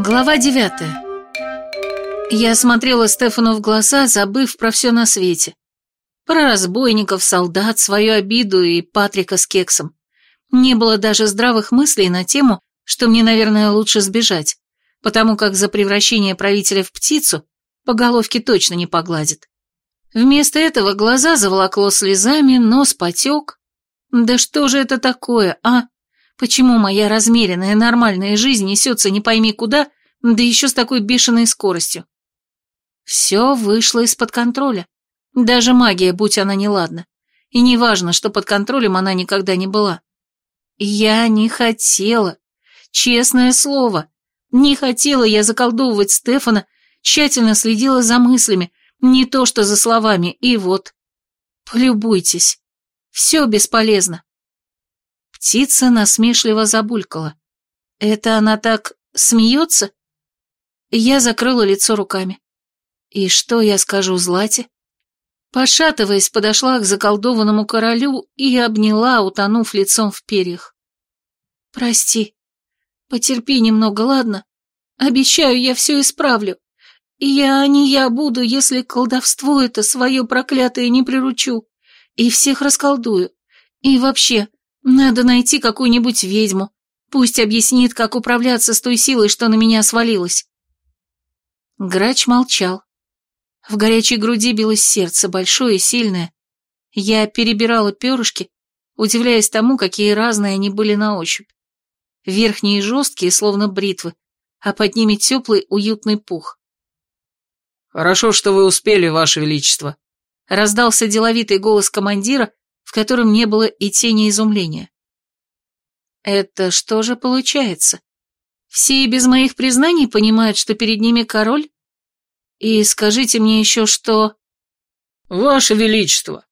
Глава девятая. Я смотрела Стефану в глаза, забыв про все на свете. Про разбойников, солдат, свою обиду и Патрика с кексом. Не было даже здравых мыслей на тему, что мне, наверное, лучше сбежать, потому как за превращение правителя в птицу по головке точно не погладит. Вместо этого глаза заволокло слезами, нос потек. Да что же это такое, а? Почему моя размеренная нормальная жизнь несется не пойми куда, да еще с такой бешеной скоростью? Все вышло из-под контроля. Даже магия, будь она неладна. И не важно, что под контролем она никогда не была. Я не хотела. Честное слово. Не хотела я заколдовывать Стефана, тщательно следила за мыслями, не то что за словами, и вот. Полюбуйтесь. Все бесполезно. Птица насмешливо забулькала. Это она так смеется? Я закрыла лицо руками. И что я скажу Злате? Пошатываясь, подошла к заколдованному королю и обняла, утонув лицом в перьях. «Прости. Потерпи немного, ладно? Обещаю, я все исправлю. Я не я буду, если колдовство это свое проклятое не приручу. И всех расколдую. И вообще, надо найти какую-нибудь ведьму. Пусть объяснит, как управляться с той силой, что на меня свалилась. Грач молчал. В горячей груди билось сердце, большое и сильное. Я перебирала перышки, удивляясь тому, какие разные они были на ощупь. Верхние жесткие, словно бритвы, а под ними теплый уютный пух. «Хорошо, что вы успели, Ваше Величество», — раздался деловитый голос командира, в котором не было и тени изумления. Это что же получается? Все и без моих признаний понимают, что перед ними король? И скажите мне еще, что... Ваше Величество!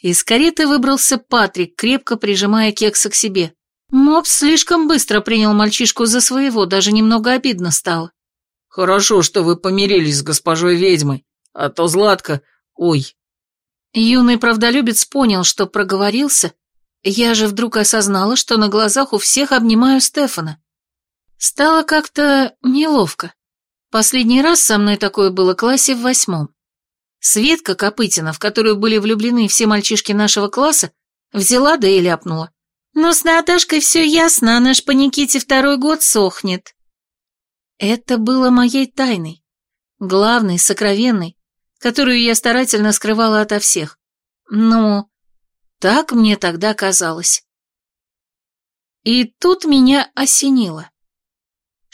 Из кареты выбрался Патрик, крепко прижимая кекса к себе. Мопс слишком быстро принял мальчишку за своего, даже немного обидно стало. Хорошо, что вы помирились с госпожой ведьмой, а то Златка... Ой, Юный правдолюбец понял, что проговорился. Я же вдруг осознала, что на глазах у всех обнимаю Стефана. Стало как-то неловко. Последний раз со мной такое было в классе в восьмом. Светка Копытина, в которую были влюблены все мальчишки нашего класса, взяла да и ляпнула. «Ну, с Наташкой все ясно, она ж по Никите второй год сохнет». Это было моей тайной, главной, сокровенной, которую я старательно скрывала ото всех. Ну, так мне тогда казалось. И тут меня осенило.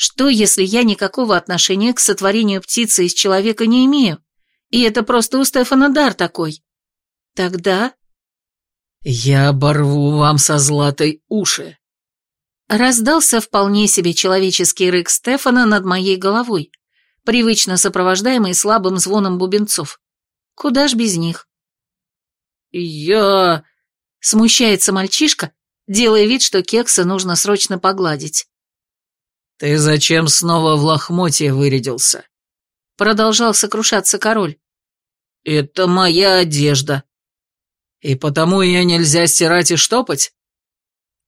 Что, если я никакого отношения к сотворению птицы из человека не имею, и это просто у Стефана дар такой? Тогда... «Я оборву вам со златой уши!» Раздался вполне себе человеческий рык Стефана над моей головой, привычно сопровождаемый слабым звоном бубенцов. Куда ж без них? «Я...» — смущается мальчишка, делая вид, что кекса нужно срочно погладить. «Ты зачем снова в лохмотье вырядился?» Продолжал сокрушаться король. «Это моя одежда. И потому ее нельзя стирать и штопать?»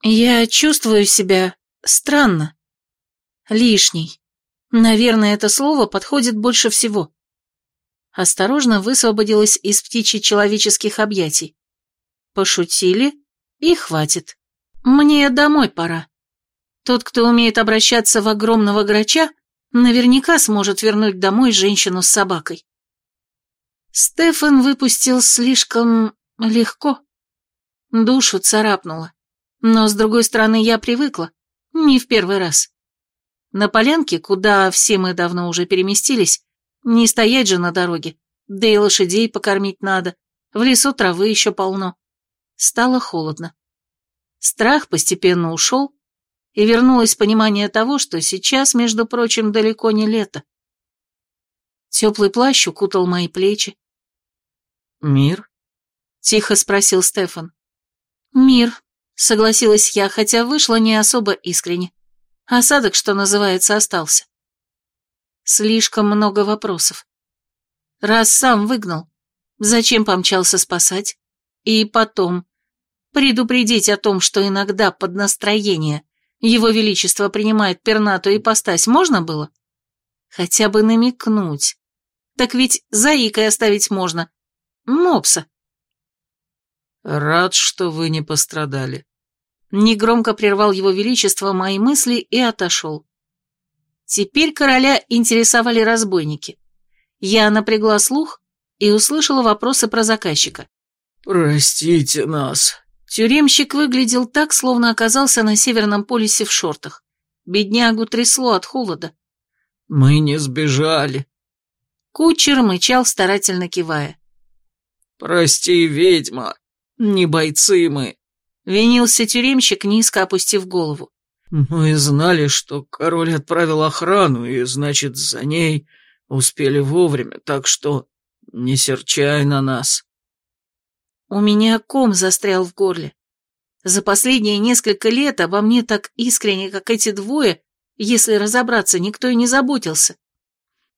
«Я чувствую себя странно. Лишний. Наверное, это слово подходит больше всего. Осторожно высвободилась из птичьих человеческих объятий. Пошутили, и хватит. Мне домой пора. Тот, кто умеет обращаться в огромного грача, наверняка сможет вернуть домой женщину с собакой. Стефан выпустил слишком легко. Душу царапнуло. Но, с другой стороны, я привыкла. Не в первый раз. На полянке, куда все мы давно уже переместились, не стоять же на дороге, да и лошадей покормить надо, в лесу травы еще полно. Стало холодно. Страх постепенно ушел, и вернулось понимание того, что сейчас, между прочим, далеко не лето. Теплый плащ укутал мои плечи. «Мир?» — тихо спросил Стефан. «Мир», — согласилась я, хотя вышла не особо искренне. Осадок, что называется, остался. Слишком много вопросов. Раз сам выгнал, зачем помчался спасать? И потом, предупредить о том, что иногда под настроение его величество принимает пернатую ипостась, можно было? Хотя бы намекнуть. Так ведь заикой оставить можно. Мопса. Рад, что вы не пострадали. Негромко прервал его величество мои мысли и отошел. Теперь короля интересовали разбойники. Я напрягла слух и услышала вопросы про заказчика. «Простите нас». Тюремщик выглядел так, словно оказался на Северном полюсе в шортах. Беднягу трясло от холода. «Мы не сбежали». Кучер мычал, старательно кивая. «Прости, ведьма, не бойцы мы», — винился тюремщик, низко опустив голову. «Мы знали, что король отправил охрану, и, значит, за ней успели вовремя, так что не серчай на нас». У меня ком застрял в горле. За последние несколько лет обо мне так искренне, как эти двое, если разобраться, никто и не заботился.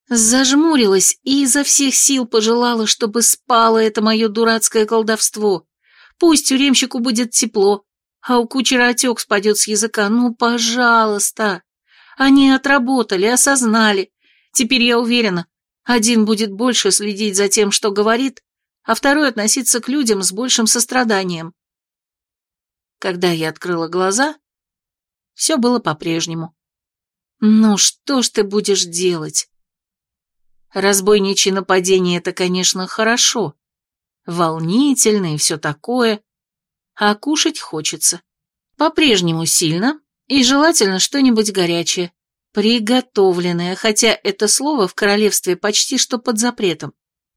Зажмурилась и изо всех сил пожелала, чтобы спало это мое дурацкое колдовство. Пусть тюремщику будет тепло, а у кучера отек спадет с языка. Ну, пожалуйста. Они отработали, осознали. Теперь я уверена, один будет больше следить за тем, что говорит, а второй относиться к людям с большим состраданием. Когда я открыла глаза, все было по-прежнему. Ну, что ж ты будешь делать? Разбойничье нападение — это, конечно, хорошо. Волнительно и все такое. А кушать хочется. По-прежнему сильно, и желательно что-нибудь горячее. Приготовленное, хотя это слово в королевстве почти что под запретом.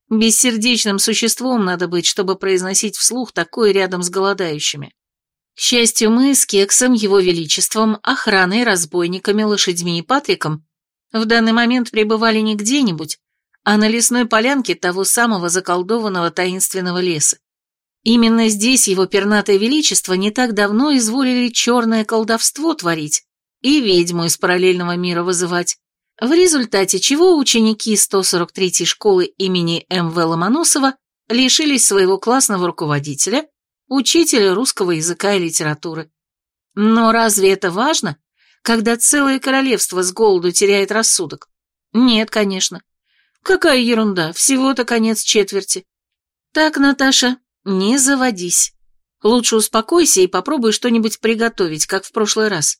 Бессердечным существом надо быть, чтобы произносить вслух такое рядом с голодающими. К счастью, мы с Кексом, его величеством, охраной, разбойниками, лошадьми и Патриком в данный момент пребывали не где-нибудь, а на лесной полянке того самого заколдованного таинственного леса. Именно здесь его пернатое величество не так давно изволили черное колдовство творить и ведьму из параллельного мира вызывать, в результате чего ученики 143-й школы имени М.В. Ломоносова лишились своего классного руководителя учителя русского языка и литературы. Но разве это важно, когда целое королевство с голоду теряет рассудок? Нет, конечно. Какая ерунда, всего-то конец четверти. Так, Наташа, не заводись. Лучше успокойся и попробуй что-нибудь приготовить, как в прошлый раз.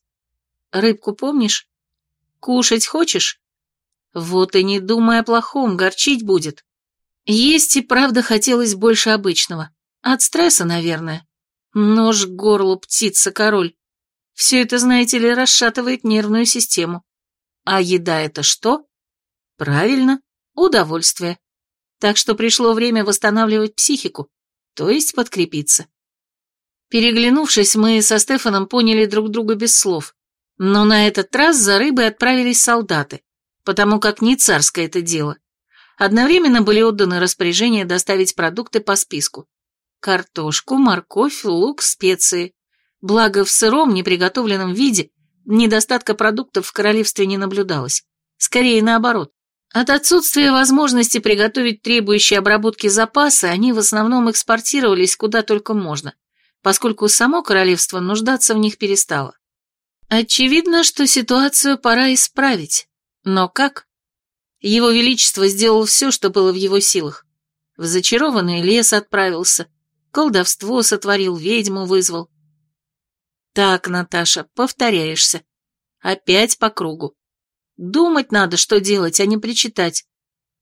Рыбку помнишь? Кушать хочешь? Вот и не думай о плохом, горчить будет. Есть и правда хотелось больше обычного. От стресса, наверное. Нож к горлу, птица-король. Все это, знаете ли, расшатывает нервную систему. А еда это что? Правильно, удовольствие. Так что пришло время восстанавливать психику, то есть подкрепиться. Переглянувшись, мы со Стефаном поняли друг друга без слов. Но на этот раз за рыбой отправились солдаты, потому как не царское это дело. Одновременно были отданы распоряжения доставить продукты по списку. Картошку, морковь, лук, специи. Благо, в сыром, неприготовленном виде недостатка продуктов в королевстве не наблюдалось. Скорее наоборот. От отсутствия возможности приготовить требующие обработки запасы, они в основном экспортировались куда только можно, поскольку само королевство нуждаться в них перестало. Очевидно, что ситуацию пора исправить. Но как? Его Величество сделал все, что было в его силах. В зачарованный лес отправился, колдовство сотворил, ведьму вызвал. Так, Наташа, повторяешься. Опять по кругу. Думать надо, что делать, а не причитать.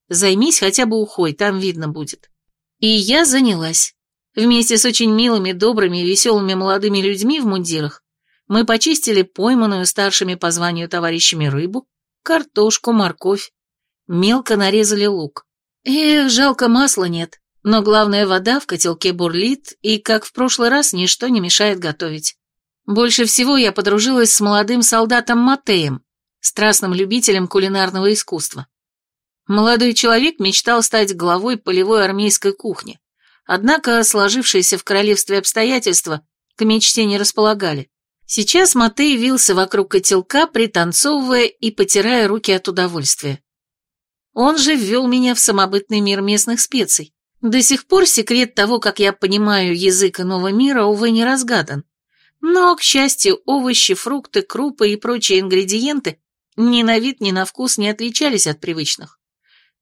Займись хотя бы ухой, там видно будет. И я занялась. Вместе с очень милыми, добрыми и веселыми молодыми людьми в мундирах мы почистили пойманную старшими по званию товарищами рыбу, картошку, морковь, мелко нарезали лук. Эх, жалко масла нет. Но главная вода в котелке бурлит, и, как в прошлый раз, ничто не мешает готовить. Больше всего я подружилась с молодым солдатом Матеем, страстным любителем кулинарного искусства. Молодой человек мечтал стать главой полевой армейской кухни, однако сложившиеся в королевстве обстоятельства к мечте не располагали. Сейчас Матей вился вокруг котелка, пританцовывая и потирая руки от удовольствия. Он же ввел меня в самобытный мир местных специй. До сих пор секрет того, как я понимаю язык иного мира, увы, не разгадан. Но, к счастью, овощи, фрукты, крупы и прочие ингредиенты ни на вид, ни на вкус не отличались от привычных.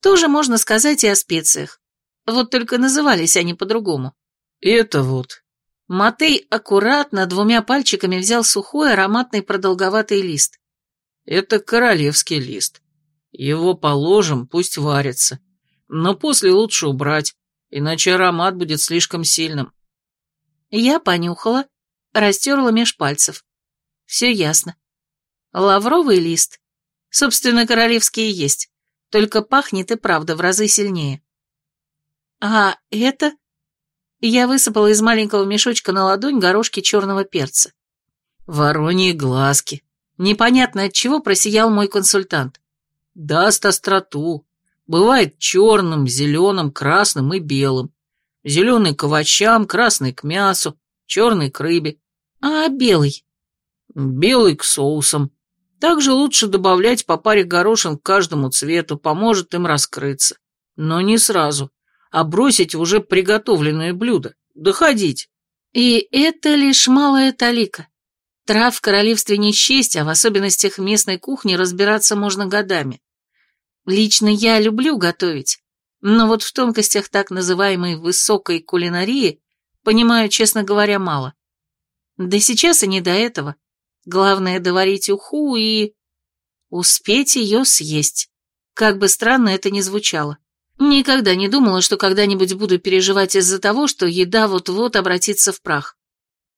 Тоже можно сказать и о специях. Вот только назывались они по-другому. «Это вот». Матей аккуратно двумя пальчиками взял сухой ароматный продолговатый лист. «Это королевский лист. Его положим, пусть варится. Но после лучше убрать, иначе аромат будет слишком сильным». Я понюхала, растерла меж пальцев. Все ясно. Лавровый лист. Собственно, королевские есть, только пахнет и правда в разы сильнее. А это? Я высыпала из маленького мешочка на ладонь горошки черного перца. Вороньи глазки. Непонятно от чего просиял мой консультант. Даст остроту. Бывает черным, зеленым, красным и белым. Зеленый к овощам, красный к мясу, черный к рыбе. А белый? Белый к соусам. Также лучше добавлять по паре горошин к каждому цвету, поможет им раскрыться. Но не сразу, а бросить в уже приготовленное блюдо, доходить. И это лишь малая талика. Трав в королевстве не счесть, а в особенностях местной кухни разбираться можно годами. Лично я люблю готовить, но вот в тонкостях так называемой высокой кулинарии понимаю, честно говоря, мало. Да сейчас и не до этого. Главное доварить уху и... успеть ее съесть. Как бы странно это ни звучало. Никогда не думала, что когда-нибудь буду переживать из-за того, что еда вот-вот обратится в прах.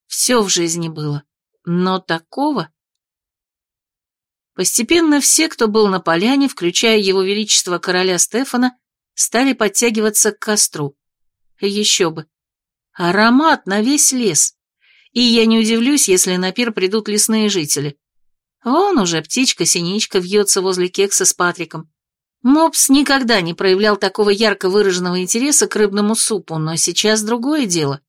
Все в жизни было. Но такого... Постепенно все, кто был на поляне, включая его величество короля Стефана, стали подтягиваться к костру. Еще бы. Аромат на весь лес. И я не удивлюсь, если на пир придут лесные жители. Вон уже птичка-синичка вьется возле кекса с Патриком. Мопс никогда не проявлял такого ярко выраженного интереса к рыбному супу, но сейчас другое дело.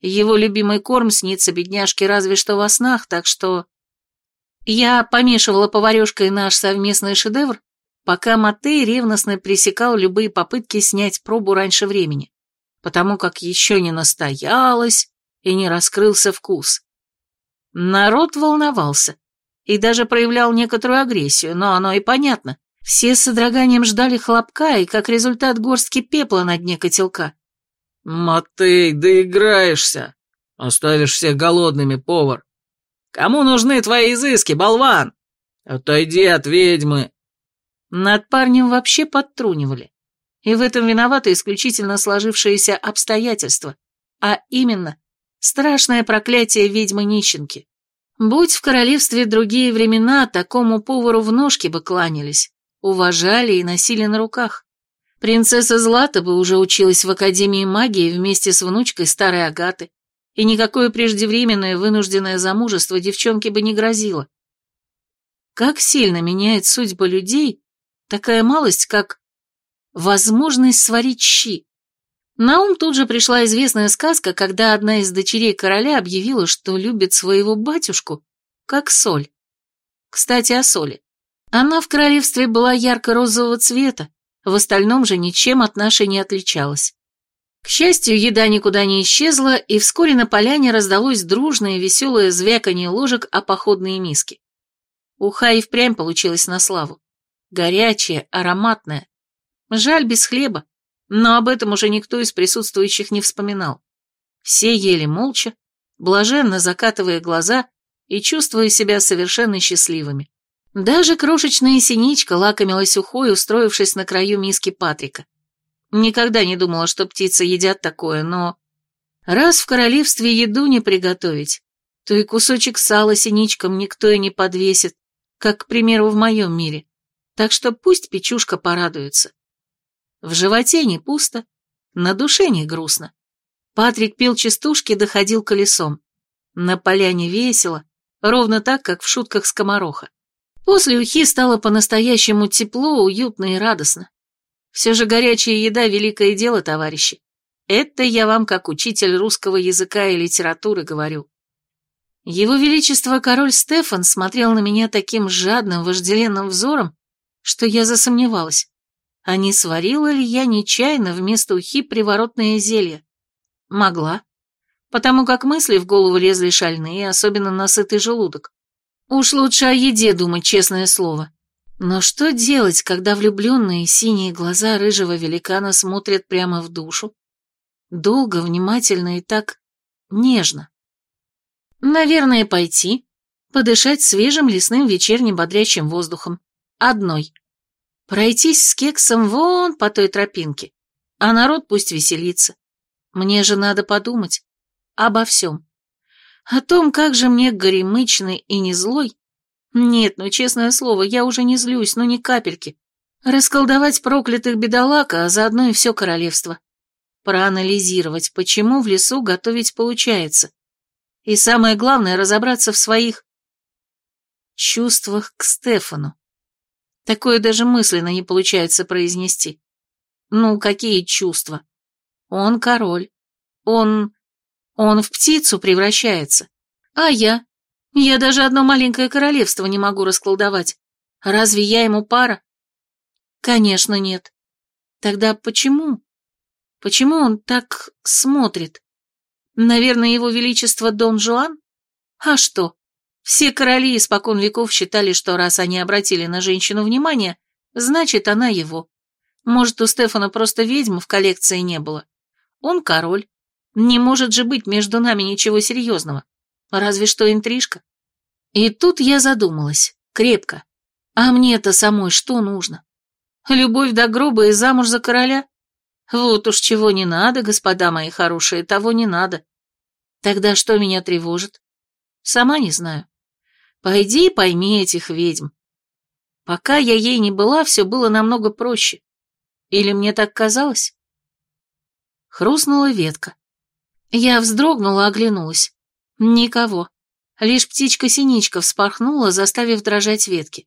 Его любимый корм снится бедняжке разве что во снах, так что... Я помешивала поварешкой наш совместный шедевр, пока Матей ревностно пресекал любые попытки снять пробу раньше времени, потому как еще не настоялась и не раскрылся вкус. Народ волновался и даже проявлял некоторую агрессию, но оно и понятно. Все с содроганием ждали хлопка и, как результат, горстки пепла на дне котелка. «Матей, доиграешься! Оставишь всех голодными, повар! Кому нужны твои изыски, болван? Отойди от ведьмы!» Над парнем вообще подтрунивали. И в этом виноваты исключительно сложившиеся обстоятельства, а именно Страшное проклятие ведьмы-нищенки. Будь в королевстве другие времена, такому повару в ножки бы кланялись, уважали и носили на руках. Принцесса Злата бы уже училась в Академии магии вместе с внучкой старой Агаты, и никакое преждевременное вынужденное замужество девчонке бы не грозило. Как сильно меняет судьбы людей такая малость, как возможность сварить щи. На ум тут же пришла известная сказка, когда одна из дочерей короля объявила, что любит своего батюшку, как соль. Кстати, о соли. Она в королевстве была ярко-розового цвета, в остальном же ничем от нашей не отличалась. К счастью, еда никуда не исчезла, и вскоре на поляне раздалось дружное веселое звяканье ложек о походные миски. Уха и впрямь получилась на славу. Горячая, ароматная. Жаль без хлеба, но об этом уже никто из присутствующих не вспоминал. Все ели молча, блаженно закатывая глаза и чувствуя себя совершенно счастливыми. Даже крошечная синичка лакомилась ухой, устроившись на краю миски Патрика. Никогда не думала, что птицы едят такое, но... Раз в королевстве еду не приготовить, то и кусочек сала синичкам никто и не подвесит, как, к примеру, в моем мире. Так что пусть печушка порадуется. В животе не пусто, на душе не грустно. Патрик пил частушки доходил колесом. На поляне весело, ровно так, как в шутках скомороха. После ухи стало по-настоящему тепло, уютно и радостно. Все же горячая еда — великое дело, товарищи. Это я вам как учитель русского языка и литературы говорю. Его Величество король Стефан смотрел на меня таким жадным, вожделенным взором, что я засомневалась а не сварила ли я нечаянно вместо ухи приворотное зелье? Могла, потому как мысли в голову лезли шальные, особенно на сытый желудок. Уж лучше о еде думать, честное слово. Но что делать, когда влюбленные синие глаза рыжего великана смотрят прямо в душу? Долго, внимательно и так нежно. Наверное, пойти, подышать свежим лесным вечерним бодрящим воздухом. Одной. Пройтись с кексом вон по той тропинке, а народ пусть веселится. Мне же надо подумать обо всем. О том, как же мне горемычный и не злой, нет, ну честное слово, я уже не злюсь, ну ни капельки. Расколдовать проклятых бедолаг, а заодно и все королевство. Проанализировать, почему в лесу готовить получается. И самое главное, разобраться в своих чувствах к Стефану. Такое даже мысленно не получается произнести. Ну, какие чувства? Он король. Он... Он в птицу превращается. А я? Я даже одно маленькое королевство не могу расколдовать. Разве я ему пара? Конечно, нет. Тогда почему? Почему он так смотрит? Наверное, его величество Дон Жуан? А что? Все короли испокон веков считали, что раз они обратили на женщину внимание, значит, она его. Может, у Стефана просто ведьм в коллекции не было. Он король. Не может же быть между нами ничего серьезного. Разве что интрижка. И тут я задумалась, крепко. А мне-то самой что нужно? Любовь до гроба и замуж за короля? Вот уж чего не надо, господа мои хорошие, того не надо. Тогда что меня тревожит? Сама не знаю. Пойди пойми этих ведьм. Пока я ей не была, все было намного проще. Или мне так казалось? Хрустнула ветка. Я вздрогнула, оглянулась. Никого. Лишь птичка-синичка вспорхнула, заставив дрожать ветки.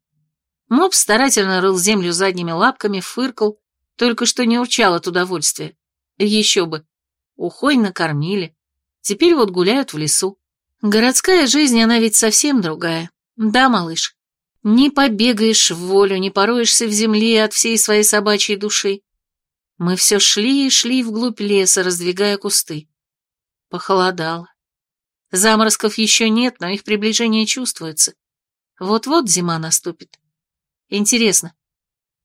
Мопс старательно рыл землю задними лапками, фыркал, только что не урчал от удовольствия. Еще бы. Ухой накормили. Теперь вот гуляют в лесу. Городская жизнь, она ведь совсем другая. Да, малыш? Не побегаешь в волю, не пороешься в земле от всей своей собачьей души. Мы все шли и шли вглубь леса, раздвигая кусты. Похолодало. Заморозков еще нет, но их приближение чувствуется. Вот-вот зима наступит. Интересно,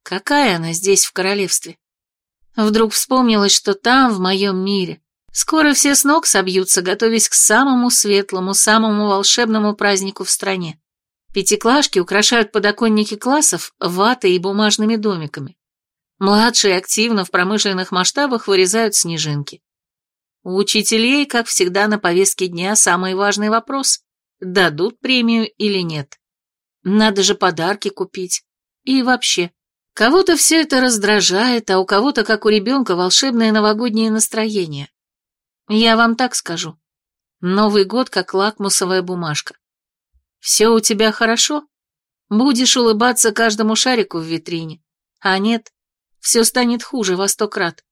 какая она здесь в королевстве? Вдруг вспомнилось, что там, в моем мире, скоро все с ног собьются, готовясь к самому светлому, самому волшебному празднику в стране. Пятиклашки украшают подоконники классов ватой и бумажными домиками. Младшие активно в промышленных масштабах вырезают снежинки. У учителей, как всегда, на повестке дня самый важный вопрос – дадут премию или нет. Надо же подарки купить. И вообще, кого-то все это раздражает, а у кого-то, как у ребенка, волшебное новогоднее настроение. Я вам так скажу. Новый год как лакмусовая бумажка. Все у тебя хорошо? Будешь улыбаться каждому шарику в витрине. А нет, все станет хуже во сто крат.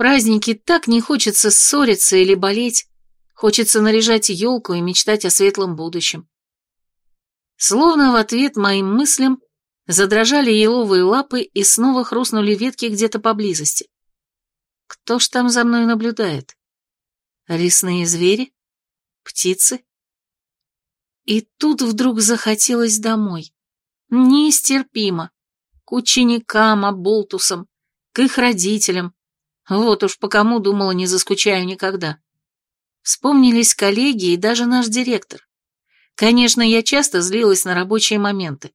Праздники так не хочется ссориться или болеть, хочется наряжать елку и мечтать о светлом будущем. Словно в ответ моим мыслям задрожали еловые лапы и снова хрустнули ветки где-то поблизости. Кто ж там за мной наблюдает? Лесные звери? Птицы? И тут вдруг захотелось домой. Нестерпимо. К ученикам, оболтусам, к их родителям, вот уж по кому думала, не заскучаю никогда. Вспомнились коллеги и даже наш директор. Конечно, я часто злилась на рабочие моменты.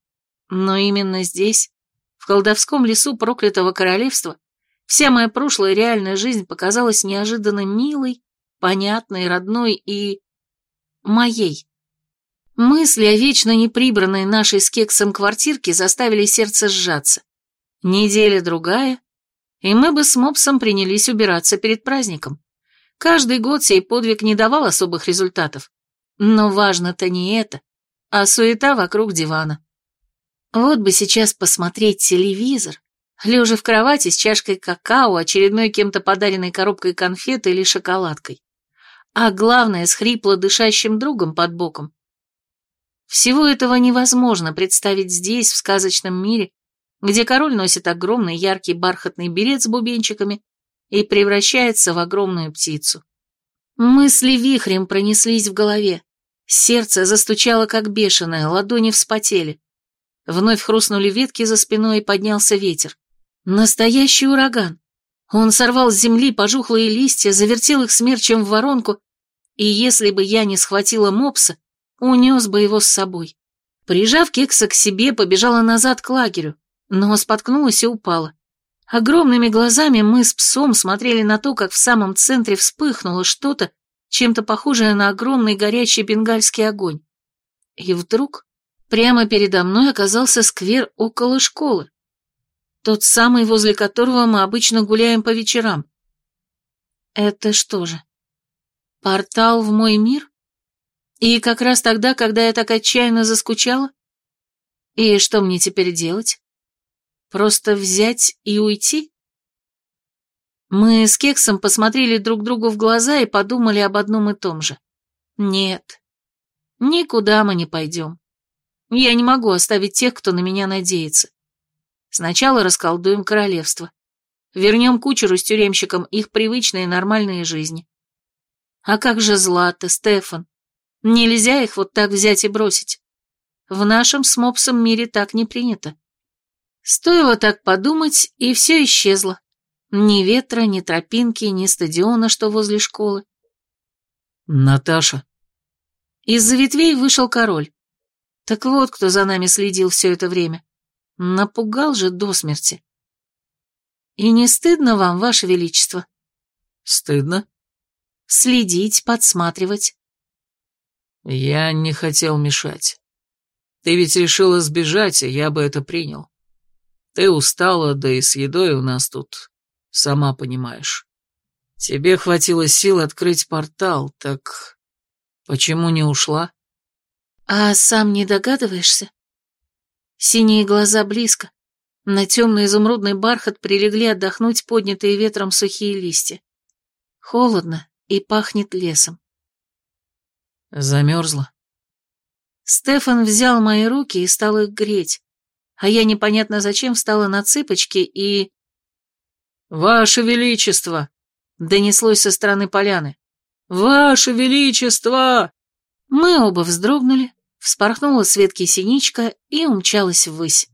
Но именно здесь, в колдовском лесу проклятого королевства, вся моя прошлая реальная жизнь показалась неожиданно милой, понятной, родной и... моей. Мысли о вечно неприбранной нашей с кексом квартирке заставили сердце сжаться. Неделя-другая, и мы бы с Мопсом принялись убираться перед праздником. Каждый год сей подвиг не давал особых результатов. Но важно-то не это, а суета вокруг дивана. Вот бы сейчас посмотреть телевизор, лежа в кровати с чашкой какао, очередной кем-то подаренной коробкой конфеты или шоколадкой. А главное, с хрипло дышащим другом под боком. Всего этого невозможно представить здесь, в сказочном мире, где король носит огромный яркий бархатный берет с бубенчиками и превращается в огромную птицу. Мысли вихрем пронеслись в голове. Сердце застучало как бешеное, ладони вспотели. Вновь хрустнули ветки за спиной и поднялся ветер. Настоящий ураган. Он сорвал с земли пожухлые листья, завертел их смерчем в воронку, и если бы я не схватила мопса, унес бы его с собой. Прижав кекса к себе, побежала назад к лагерю, но споткнулась и упала. Огромными глазами мы с псом смотрели на то, как в самом центре вспыхнуло что-то, чем-то похожее на огромный горячий бенгальский огонь. И вдруг прямо передо мной оказался сквер около школы. Тот самый, возле которого мы обычно гуляем по вечерам. Это что же? Портал в мой мир? И как раз тогда, когда я так отчаянно заскучала? И что мне теперь делать? Просто взять и уйти? Мы с Кексом посмотрели друг другу в глаза и подумали об одном и том же. Нет, никуда мы не пойдем. Я не могу оставить тех, кто на меня надеется. Сначала расколдуем королевство. Вернем кучеру с тюремщиком их привычные нормальные жизни. А как же Злата, Стефан? Нельзя их вот так взять и бросить. В нашем с мопсом мире так не принято. Стоило так подумать, и все исчезло. Ни ветра, ни тропинки, ни стадиона, что возле школы. «Наташа». Из-за ветвей вышел король. Так вот, кто за нами следил все это время. Напугал же до смерти. «И не стыдно вам, ваше величество?» «Стыдно?» «Следить, подсматривать». «Я не хотел мешать. Ты ведь решила сбежать, и я бы это принял. Ты устала, да и с едой у нас тут, сама понимаешь. Тебе хватило сил открыть портал, так почему не ушла? А сам не догадываешься? Синие глаза близко. На темный изумрудный бархат прилегли отдохнуть поднятые ветром сухие листья. Холодно и пахнет лесом. Замерзла. Стефан взял мои руки и стал их греть, а я непонятно зачем встала на цыпочки и... «Ваше Величество!» — донеслось со стороны поляны. «Ваше Величество!» Мы оба вздрогнули, вспорхнула с ветки синичка и умчалась ввысь.